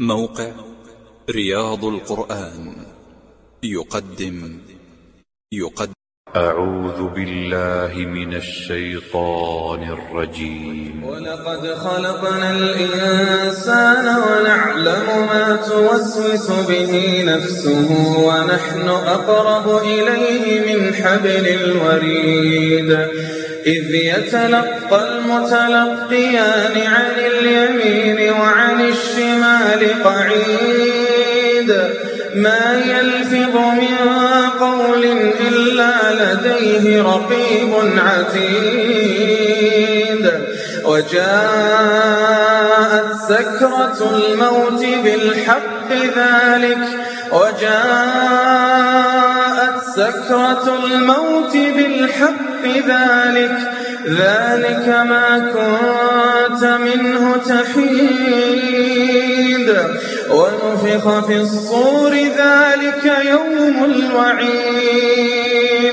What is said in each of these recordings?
موقع رياض القرآن. يقدم يقدم أعوذ بالله من الشيطان الرجيم. ولقد خلقنا الإنسان ونعلم ما توسوس به نفسه ونحن أقرب إليه من حبل الوريد. إذ يتلقى المتلقيان عن اليمين وعن الشمال قعيد. ما يلفظ من قول إلا لديه رقيب عتيد. وجاءت سكرة الموت بالحق ذلك. وجاءت سكرة الموت بالحق ذلك. ذلك ما كنت منه تحيد. ونفخ في الصور ذلك يوم الوعيد.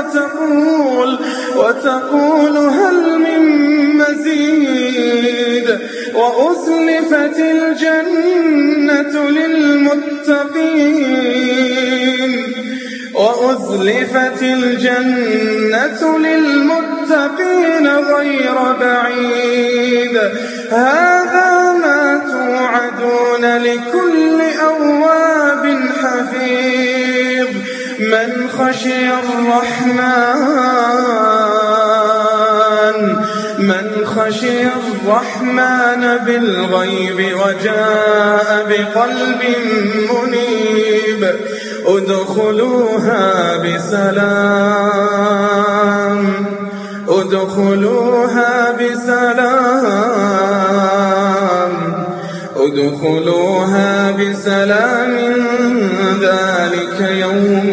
وتقول وتقول هل من مزيد؟ وأزلفت الجنة للمتقين. وأزلفت الجنة للمتقين غير بعيد. هذا ما توعدون لكل أواب حفيظ. من خشي الرحمن؟ من خشي الرحمن بالغيب وجاء بقلب منيب. ادخلوها بسلام. ادخلوها بسلام. ادخلوها بسلام. ذلك يوم